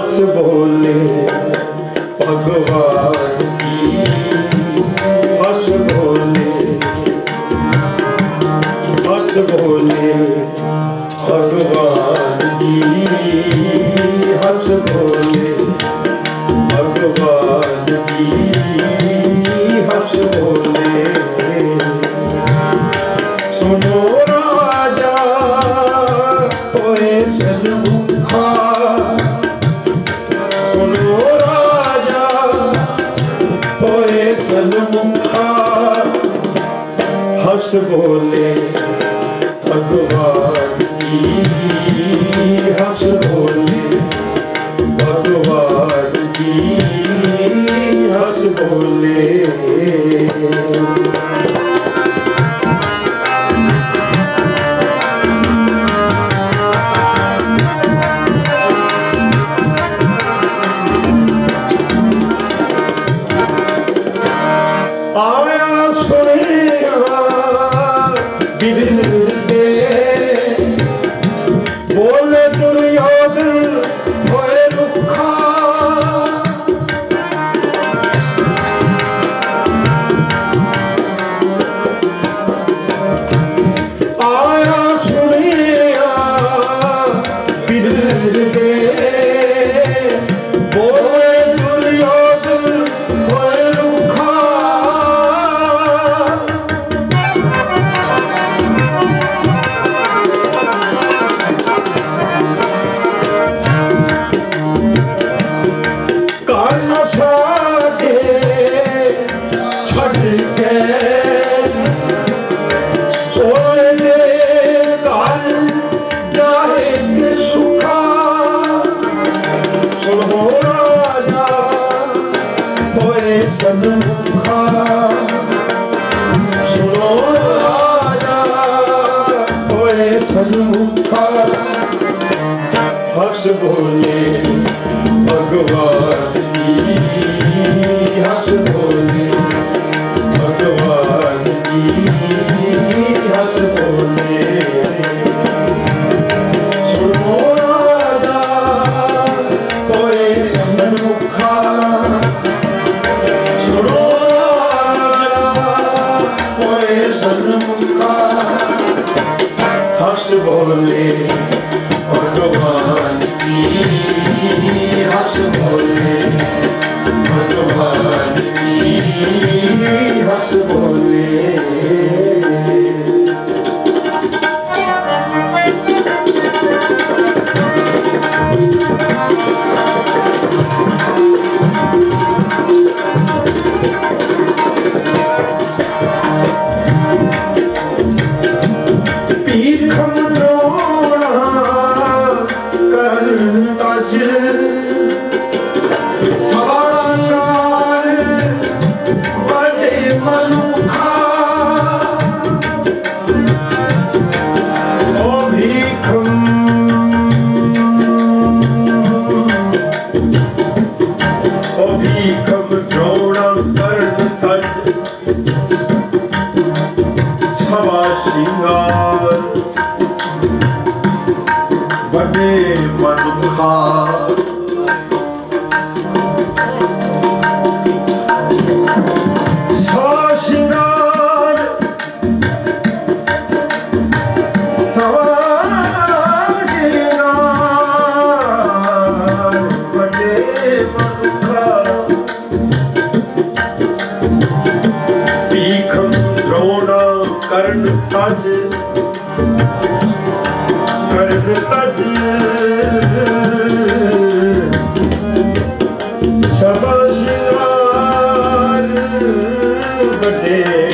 ਬਸ ਬੋਲੇ ਭਗਵਾਨ ਕੀ? ਬਸ ਬੋਲੇ ਬਸ ਬੋਲੇ। বলে Give it ਮੈਨੂੰ ਹਸ ਭੋਲੇ ਭਗਵਾਨ ਦੀ ਹਸ ਭੋਲੇ ਭਗਵਾਨ ਦੀ Subhanallah. ਤਜ। ਕਰ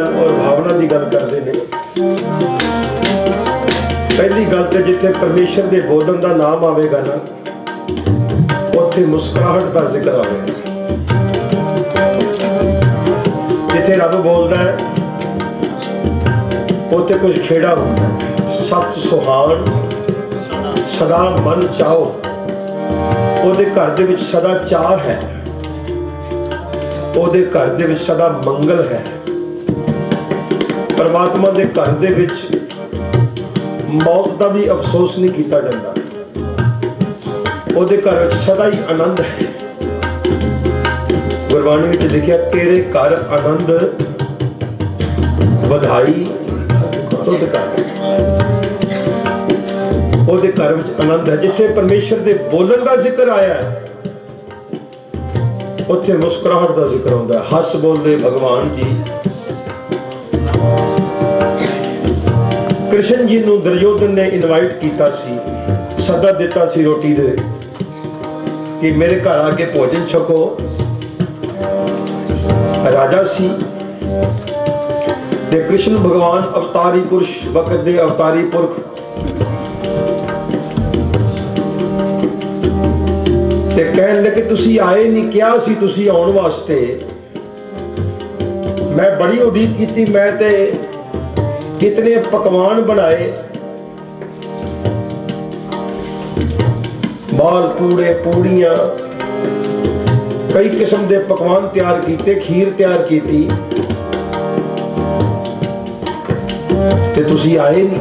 ਗੱਲ ਔਰ ਭਾਵਨਾ ਦੀ ਗੱਲ ਕਰਦੇ ਨੇ। ਪਹਿਲੀ ਗੱਲ ਤੇ ਜਿੱਥੇ ਪਰਮੇਸ਼ਰ ਦੇ ਬੋਲਣ ਦਾ ਨਾਮ ਆਵੇਗਾ ਨਾ, ਉੱਥੇ ਮੁਸਕਰਾਹਟ ਦਾ ਜ਼ਿਕਰ ਆਵੇਗਾ। ਜਿੱਥੇ ਰੱਬ ਬੋਲਦਾ ਹੈ, ਉੱਥੇ ਕੁਝ ਖੇੜਾ ਹੁੰਦਾ ਹੈ। ਸੁਹਾਣ ਸਦਾ ਮਨ ਚਾਹੋ। ਉਹਦੇ ਘਰ ਦੇ ਵਿੱਚ ਸਦਾ ਚਾਹ ਹੈ। ਉਹਦੇ ਘਰ ਦੇ ਵਿੱਚ ਸਦਾ ਮੰਗਲ ਹੈ। ਪਰਮਾਤਮਾ ਦੇ ਘਰ ਦੇ ਵਿੱਚ ਮੌਤ ਦਾ ਵੀ ਅਫਸੋਸ ਨਹੀਂ ਕੀਤਾ ਜਾਂਦਾ। ਉਹਦੇ ਘਰ ਵਿੱਚ ਸਦਾ ਹੀ ਆਨੰਦ ਹੈ। ਗੁਰਬਾਣੀ ਵਿੱਚ ਲਿਖਿਆ, ਤੇਰੇ ਘਰ ਆਨੰਦ ਵਧਾਈ ਤੁਧ ਕਰ ਉਹਦੇ ਘਰ ਵਿੱਚ ਆਨੰਦ ਹੈ, ਜਿੱਥੇ ਪਰਮੇਸ਼ਰ ਦੇ ਬੋਲਣ ਦਾ ਜ਼ਿਕਰ ਆਇਆ ਹੈ, ਉੱਥੇ ਮੁਸਕਰਾਹਟ ਦਾ ਜ਼ਿਕਰ ਹੁੰਦਾ ਹੈ। ਹੱਸ ਬੋਲਦੇ ਭਗਵਾਨ ਜੀ। ਕ੍ਰਿਸ਼ਨ ਜੀ ਨੂੰ ਦੁਰਯੋਧਨ ਨੇ ਇਨਵਾਈਟ ਕੀਤਾ ਸੀ, ਸੱਦਾ ਦਿੱਤਾ ਸੀ ਰੋਟੀ ਦੇ ਕਿ ਮੇਰੇ ਘਰ ਆ ਕੇ ਭੋਜਨ ਛਕੋ। ਰਾਜਾ ਸੀ ਤੇ ਕ੍ਰਿਸ਼ਨ ਭਗਵਾਨ ਅਵਤਾਰੀ ਪੁਰਸ਼, ਵਕਤ ਦੇ ਅਵਤਾਰੀ ਪੁਰਖ। ਤੇ ਕਹਿਣ ਲੱਗੇ, ਤੁਸੀਂ ਆਏ ਨਹੀਂ ਕਿਹਾ ਸੀ ਤੁਸੀਂ ਆਉਣ ਵਾਸਤੇ? ਮੈਂ ਬੜੀ ਉਡੀਕ ਕੀਤੀ, ਮੈਂ ਤੇ ਕਿਤਨੇ ਪਕਵਾਨ ਬਣਾਏ? ਮਾਲ ਪੂੜੇ ਪੂੜੀਆਂ, ਕਈ ਕਿਸਮ ਦੇ ਪਕਵਾਨ ਤਿਆਰ ਕੀਤੇ, ਖੀਰ ਤਿਆਰ ਕੀਤੀ। ਤੇ ਤੁਸੀਂ ਆਏ ਨਹੀਂ।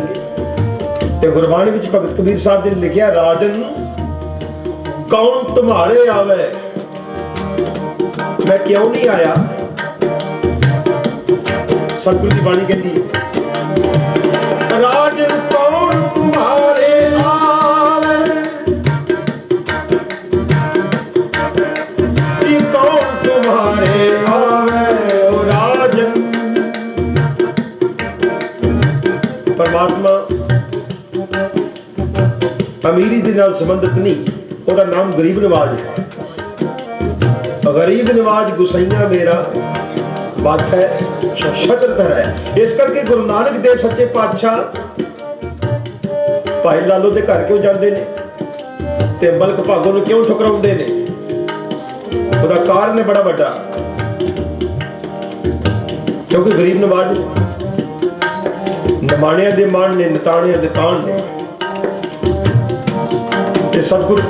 ਤੇ ਗੁਰਬਾਣੀ ਵਿੱਚ ਭਗਤ ਕਬੀਰ ਸਾਹਿਬ ਜੀ ਨੇ ਲਿਖਿਆ, ਰਾਜਨ, ਕੌਣ ਤੁਹਾਰੇ ਆਵੇ? ਮੈਂ ਕਿਉਂ ਨਹੀਂ ਆਇਆ? ਸਤਿਗੁਰੂ ਦੀ ਬਾਣੀ ਕਹਿੰਦੀ ਹੈ ਅਮੀਰੀ ਦੇ ਨਾਲ ਸੰਬੰਧਿਤ ਨਹੀਂ, ਉਹਦਾ ਨਾਮ ਗਰੀਬ ਨਵਾਜ ਹੈ। ਗਰੀਬ ਨਵਾਜ ਗੁਸਈਆ ਮੇਰਾ ਬਾਤ ਹੈ ਸ਼ਤਰਤਰ ਹੈ। ਇਸ ਕਰਕੇ ਗੁਰੂ ਨਾਨਕ ਦੇਵ ਸੱਚੇ ਪਾਤਸ਼ਾਹ ਭਾਈ ਲਾਲੋ ਦੇ ਘਰ ਕਿਉਂ ਜਾਂਦੇ ਨੇ ਤੇ ਮਲਕ ਭਾਗੋ ਨੂੰ ਕਿਉਂ ਠੁਕਰਾਉਂਦੇ ਨੇ? ਉਹਦਾ ਕਾਰਨ ਹੈ ਬੜਾ ਵੱਡਾ। ਕਿਉਂਕਿ ਗਰੀਬ ਨਵਾਜ ਨਮਾਣਿਆਂ ਦੇ ਮਾਣ ਨੇ, ਨਤਾਣਿਆਂ ਦੇ ਤਾਣ ਨੇ। ਸਤਿਗੁਰ,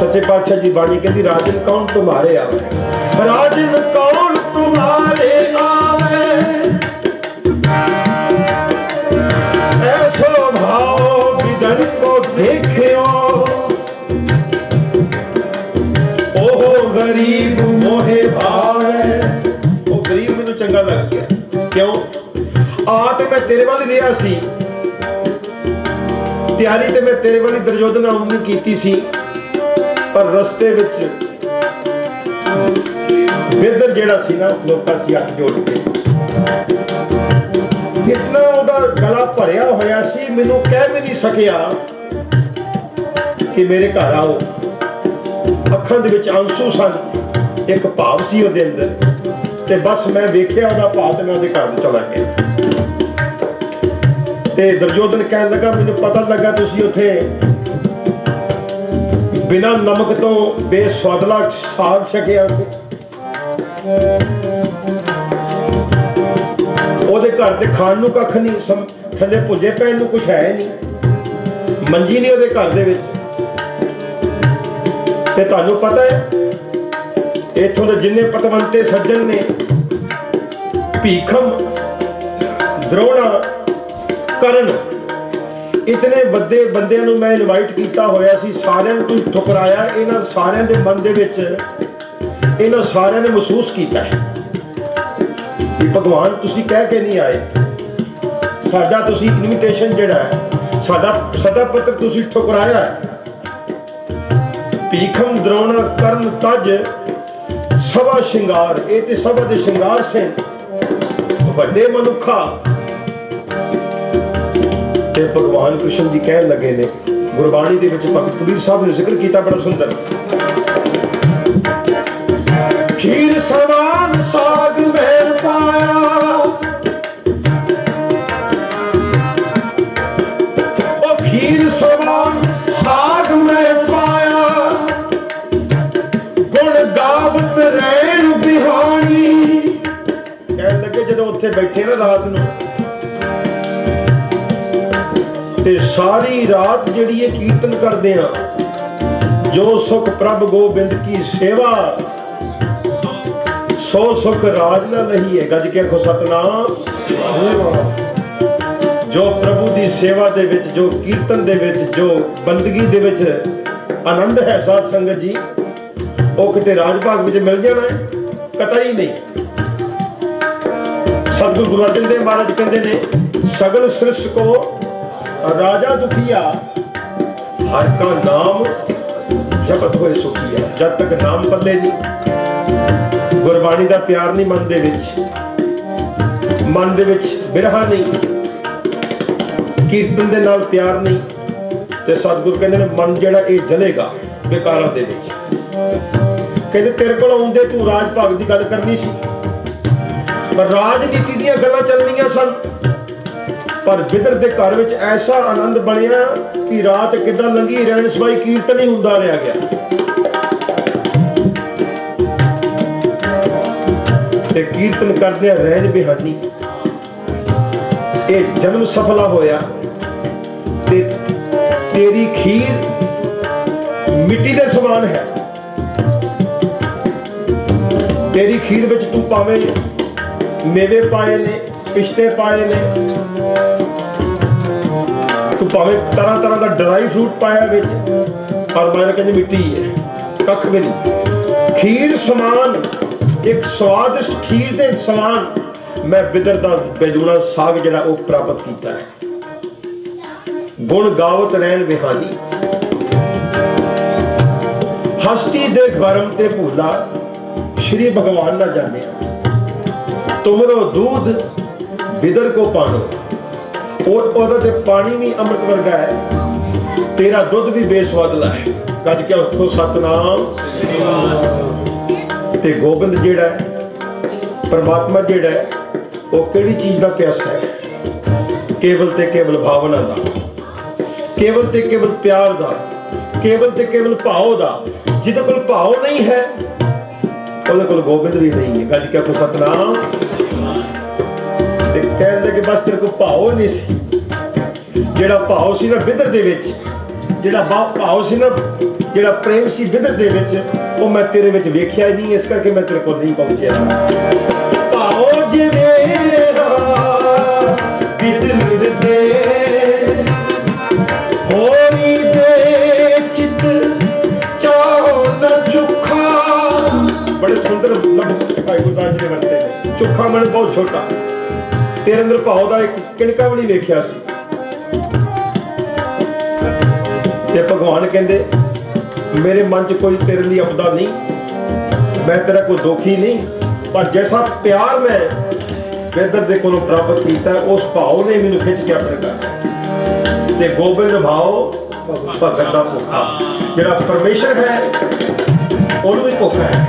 ਸੱਚੇ ਪਾਤਸ਼ਾਹ ਜੀ ਬਾਣੀ ਕਹਿੰਦੀ, ਰਾਜਨ ਕੌਣ ਤੁਮਾਰੇ ਆਵੇ? ਰਾਜਨ ਕੌਣ ਤੁਮਾਰੇ ਆਵੇ? ਐਸੋ ਭਾਉ ਵਿਦਨ ਕੋ ਦੇਖਿਓ। ਉਹ ਗਰੀਬ ਮੋਹੇ ਭਾਵੇ। ਉਹ ਗਰੀਬ ਮੈਨੂੰ ਚੰਗਾ ਲੱਗ ਗਿਆ ਕਿਉਂ? ਆ ਤੇ ਮੈਂ ਤੇਰੇ ਵੱਲ ਰਿਹਾ ਸੀ। ਤਿਆਰੀ ਤੇ ਮੈਂ ਤੇਰੇ ਵਾਲੀ ਦਰਜੋਦਨ ਆਉਣ ਦੀ ਕੀਤੀ ਸੀ, ਪਰ ਰਸਤੇ ਵਿੱਚ ਬਿਰਦਰ ਜਿਹੜਾ ਸੀ ਨਾ, ਲੋਕਾਂ ਸੀ ਹੱਥ ਜੋੜ ਕੇ। ਇਤਨਾ ਉਹਦਾ ਗਲਾ ਭਰਿਆ ਹੋਇਆ ਸੀ, ਮੈਨੂੰ ਕਹਿ ਵੀ ਨਹੀਂ ਸਕਿਆ ਕਿ ਮੇਰੇ ਘਰ ਆਓ। ਅੱਖਾਂ ਦੇ ਵਿੱਚ ਅੰਸੂ ਸਨ, ਇੱਕ ਭਾਵ ਸੀ ਉਹਦੇ ਅੰਦਰ, ਤੇ ਬਸ ਮੈਂ ਵੇਖਿਆ ਉਹਦਾ ਭਾਵ ਤੇ ਮੈਂ ਉਹਦੇ ਘਰ ਚਲਾ ਗਿਆ। ਤੇ ਦਰਜੋਦਨ ਕਹਿਣ ਲੱਗਾ, ਮੈਨੂੰ ਪਤਾ ਲੱਗਾ ਤੁਸੀਂ ਉੱਥੇ ਬਿਨਾਂ ਨਮਕ ਤੋਂ ਬੇਸਵਾਦਲਾ ਸਾਗ ਛਕਿਆ ਸੀ। ਉਹਦੇ ਘਰ ਤੇ ਖਾਣ ਨੂੰ ਕੱਖ ਨਹੀਂ ਥੱਲੇ ਭੁੱਜੇ ਪੈਣ ਨੂੰ ਕੁਝ ਹੈ ਨਹੀਂ। ਮੰਜੀ ਨਹੀਂ ਉਹਦੇ ਘਰ ਦੇ ਵਿੱਚ। ਤੇ ਤੁਹਾਨੂੰ ਪਤਾ ਹੈ, ਇੱਥੋਂ ਦੇ ਜਿੰਨੇ ਪਤਵੰਤੇ ਸੱਜਣ ਨੇ, ਭੀਖਮ, ਦਰੋਣਾ ਕਰਨ। ਇਤਨੇ ਵੱਡੇ ਬੰਦਿਆਂ ਨੂੰ ਮੈਂ ਇਨਵਾਈਟ ਕੀਤਾ ਹੋਇਆ ਸੀ, ਸਾਰਿਆਂ ਨੂੰ ਠੁਕਰਾਇਆ, ਇਹਨਾਂ ਸਾਰਿਆਂ ਦੇ ਮਨ ਦੇ ਵਿੱਚ, ਇਹਨਾਂ ਸਾਰਿਆਂ ਨੇ ਮਹਿਸੂਸ ਕੀਤਾ ਹੈ ਕਿ ਭਗਵਾਨ ਤੁਸੀਂ ਕਹਿ ਕੇ ਨਹੀਂ ਆਏ। ਸਾਡਾ ਤੁਸੀਂ ਇਨਵੀਟੇਸ਼ਨ ਜਿਹੜਾ ਹੈ, ਸਾਡਾ, ਸਦਾ ਪੱਤਰ ਤੁਸੀਂ ਠੁਕਰਾਇਆ ਹੈ। ਭੀਖਮ ਦਰੋਣਾ ਕਰਨ ਤਜ ਸਭਾ ਸ਼ਿੰਗਾਰ, ਇਹ ਤੇ ਸਭਾ ਦੇ ਸ਼ਿੰਗਾਰ ਸੇ ਵੱਡੇ ਮਨੁੱਖਾ ਤੇ ਭਗਵਾਨ ਕ੍ਰਿਸ਼ਨ ਜੀ ਕਹਿਣ ਲੱਗੇ ਨੇ, ਗੁਰਬਾਣੀ ਦੇ ਵਿੱਚ ਭਗਤ ਕਬੀਰ ਸਾਹਿਬ ਨੇ ਜ਼ਿਕਰ ਕੀਤਾ ਬੜਾ ਸੁੰਦਰ। ਖੀਰ ਸਮਾਨ ਸਾਗ ਮਹਿਲ ਪਾਇਆ। ਉਹ ਖੀਰ ਸਮਾਨ ਸਾਗ ਮਹਿਲ ਪਾਇਆ। ਗੁਣ ਗਾਵਤ ਰਹਿਣ ਬਿਹਾਣੀ ਕਹਿਣ ਲੱਗੇ ਜਦੋਂ ਉੱਥੇ ਬੈਠੇ ਨਾ ਰਾਤ ਨੂੰ ਤੇ ਸਾਰੀ ਰਾਤ ਜਿਹੜੀ ਇਹ ਕੀਰਤਨ ਕਰਦੇ ਆ, ਜੋ ਸੁਖ ਪ੍ਰਭ ਗੋਬਿੰਦ ਕੀ ਸੇਵਾ, ਸੋ ਸੁਖ ਰਾਜ ਨਾ ਨਹੀਂ ਹੈ ਗੱਜ ਕੇ ਆਖੋ, ਸਤਨਾਮ। ਜੋ ਪ੍ਰਭੂ ਦੀ ਸੇਵਾ ਦੇ ਵਿੱਚ, ਜੋ ਕੀਰਤਨ ਦੇ ਵਿੱਚ, ਜੋ ਬੰਦਗੀ ਦੇ ਵਿੱਚ ਆਨੰਦ ਹੈ ਸਾਧ ਸੰਗਤ ਜੀ, ਉਹ ਕਿਤੇ ਰਾਜ ਭਾਗ ਵਿੱਚ ਮਿਲ ਜਾਣਾ ਹੈ, ਕਤਈ ਨਹੀਂ। ਸਤਿਗੁਰੂ ਗੁਰੂ ਅਰਜਨ ਦੇਵ ਮਹਾਰਾਜ ਕਹਿੰਦੇ ਨੇ, ਸਗਲ ਸ੍ਰਿਸ਼ਟ ਕੋ ਰਾਜਾ ਦੁਖੀਆ, ਹਰ ਕਾ ਨਾਮ ਜਪਤ ਹੋਏ ਸੁਖੀਆ ਜਦ ਤੱਕ ਨਾਮ ਪੱਲੇ ਨਹੀਂ, ਗੁਰਬਾਣੀ ਦਾ ਪਿਆਰ ਨਹੀਂ ਮਨ ਦੇ ਵਿੱਚ, ਮਨ ਦੇ ਵਿੱਚ ਬਿਰਹਾ ਨਹੀਂ, ਕੀਰਤਨ ਦੇ ਨਾਲ ਪਿਆਰ ਨਹੀਂ, ਤੇ ਸਤਿਗੁਰ ਕਹਿੰਦੇ ਨੇ, ਮਨ ਜਿਹੜਾ ਇਹ ਜਲੇਗਾ ਵਿਕਾਰਾਂ ਦੇ ਵਿੱਚ। ਕਹਿੰਦੇ, ਤੇਰੇ ਕੋਲ ਆਉਂਦੇ ਤੂੰ ਰਾਜ ਭਾਗ ਦੀ ਗੱਲ ਕਰਨੀ ਸੀ। ਪਰ ਰਾਜਨੀਤੀ ਦੀਆਂ ਗੱਲਾਂ ਚੱਲਣੀਆਂ ਸਨ। ਪਰ ਬਿਦਰ ਦੇ ਘਰ ਵਿੱਚ ਐਸਾ ਆਨੰਦ ਬਣਿਆ ਕਿ ਰਾਤ ਕਿੱਦਾਂ ਲੰਗੀ ਰਹਿਣ ਸਵਾਈ ਕੀਰਤਨ ਹੀ ਹੁੰਦਾ ਰਿਹਾ ਗਿਆ। ਤੇ ਕੀਰਤਨ ਕਰਦੇ ਰਹਿਣ ਬਿਹਾਨੀ ਇਹ ਜਨਮ ਸਫਲਾ ਹੋਇਆ ਤੇ ਤੇਰੀ ਖੀਰ ਮਿੱਟੀ ਦੇ ਸਮਾਨ ਹੈ। ਤੇਰੀ ਖੀਰ ਵਿੱਚ ਤੂੰ ਪਾਵੇਂ ਮੇਵੇ ਪਾਏ ਨੇ, ਪਿਸਤੇ ਪਾਏ ਨੇ ਤੂੰ ਭਾਵੇਂ ਤਰ੍ਹਾਂ ਤਰ੍ਹਾਂ ਦਾ ਡਰਾਈ ਫਰੂਟ ਪਾਇਆ ਵਿੱਚ ਪਰ ਮੈਂ ਕਹਿੰਦੀ ਮਿੱਟੀ ਹੈ ਕੱਖ ਵੀ ਨਹੀਂ। ਖੀਰ ਸਮਾਨ, ਇੱਕ ਸਵਾਦਿਸ਼ਟ ਖੀਰ ਦੇ ਸਮਾਨ, ਮੈਂ ਬਿਦਰ ਦਾ ਬੇਜੂਣਾ ਸਾਗ ਜਿਹੜਾ ਉਹ ਪ੍ਰਾਪਤ ਕੀਤਾ ਹੈ। ਗੁਣ ਗਾਵਤ ਰਹਿਣ ਵਿਹਾਨੀ ਹਸਤੀ ਦੇ ਗਰਮ ਤੇ ਭੂਲਾ, ਸ਼੍ਰੀ ਭਗਵਾਨ ਨਾ ਜਾਣਿਆ। ਤੁਮਰੋ ਦੂਧ ਬਿਦਰ ਕੋ ਪਾਣੋ। ਔਰ ਉਹਦਾ ਤੇ ਪਾਣੀ ਵੀ ਅੰਮ੍ਰਿਤ ਵਰਗਾ ਹੈ। ਤੇਰਾ ਦੁੱਧ ਵੀ ਬੇਸਵਾਦਲਾ ਹੈ। ਗੱਜ ਕੇ ਉੱਠੋ ਸਤਨਾਮ। ਤੇ ਗੋਬਿੰਦ ਜਿਹੜਾ ਪਰਮਾਤਮਾ ਜਿਹੜਾ ਉਹ ਕਿਹੜੀ ਚੀਜ਼ ਦਾ ਪਿਆਸਾ ਹੈ? ਕੇਵਲ ਤੇ ਕੇਵਲ ਭਾਵਨਾ ਦਾ। ਕੇਵਲ ਤੇ ਕੇਵਲ ਪਿਆਰ ਦਾ। ਕੇਵਲ ਤੇ ਕੇਵਲ ਭਾਵ ਦਾ। ਜਿਹਦੇ ਕੋਲ ਭਾਵ ਨਹੀਂ ਹੈ, ਉਹਦੇ ਕੋਲ ਗੋਬਿੰਦ ਵੀ ਨਹੀਂ ਹੈ। ਗੱਜ ਕੇ ਆਖੋ, ਸਤਨਾਮ। ਤੇ ਕਹਿੰਦੇ ਕਿ ਬਸ ਤੇਰੇ ਕੋਲ ਭਾਵ ਨਹੀਂ ਸੀ। ਜਿਹੜਾ ਭਾਵ ਸੀ ਨਾ ਬਿਦਰ ਦੇ ਵਿੱਚ, ਜਿਹੜਾ ਭਾਵ ਸੀ ਨਾ, ਜਿਹੜਾ ਪ੍ਰੇਮ ਸੀ ਬਿਦਰ ਦੇ ਵਿੱਚ, ਉਹ ਮੈਂ ਤੇਰੇ ਵਿੱਚ ਵੇਖਿਆ ਨਹੀਂ, ਇਸ ਕਰਕੇ ਮੈਂ ਤੇਰੇ ਕੋਲ ਨਹੀਂ ਪਹੁੰਚਿਆ। ਭਾਵ ਜਿਵੇਂ ਬਿਦਰ ਦੇ ਬੜੇ ਸੁੰਦਰ ਲਫ਼ਜ਼ ਭਾਈ ਗੁਰਦਾਸ ਜੀ ਨੇ ਵਰਤੇ ਚੁੱਖਾ ਚੁਖਾ ਮਨ ਬਹੁਤ ਛੋਟਾ। ਤੇਰੇ ਅੰਦਰ ਭਾਵ ਦਾ ਇੱਕ ਕਿਣਕਾ ਵੀ ਨਹੀਂ ਵੇਖਿਆ ਸੀ। ਤੇ ਭਗਵਾਨ ਕਹਿੰਦੇ, ਮੇਰੇ ਮਨ 'ਚ ਕੋਈ ਤੇਰੇ ਲਈ ਆਪਦਾ ਨਹੀਂ। ਮੈਂ ਤੇਰਾ ਕੋਈ ਦੋਖੀ ਨਹੀਂ। ਪਰ ਜੈਸਾ ਪਿਆਰ ਮੈਂ ਵੇਦਰ ਦੇ ਕੋਲੋਂ ਪ੍ਰਾਪਤ ਕੀਤਾ, ਉਸ ਭਾਵ ਨੇ ਮੈਨੂੰ ਖਿੱਚ ਕੇ ਆਪਣੇ ਕਰ ਤੇ ਗੋਬਿੰਦ ਭਾਵ ਭਗਤ ਦਾ ਭੁੱਖਾ। ਜਿਹੜਾ ਪਰਮੇਸ਼ਰ ਹੈ, ਉਹਨੂੰ ਵੀ ਭੁੱਖਾ ਹੈ।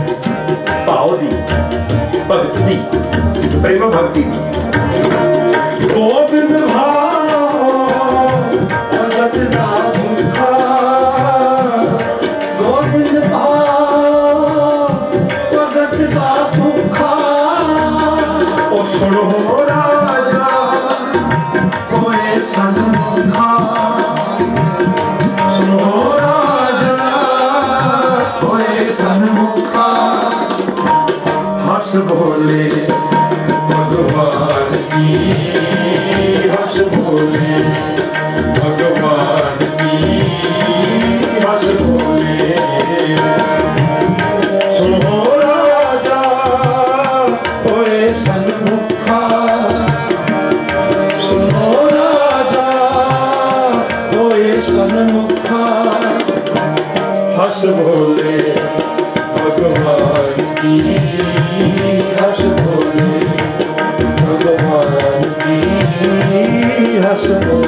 ਭਾਵ ਦੀ, ਭਗਤ ਦੀ, ਪ੍ਰੇਮ ਭਗਤੀ ਦੀ। ਹੱਸ ਬੋਲੇ ਭਗਵਾਨ ਕੀ ਹੱਸ ਬੋਲੇ ਹਸ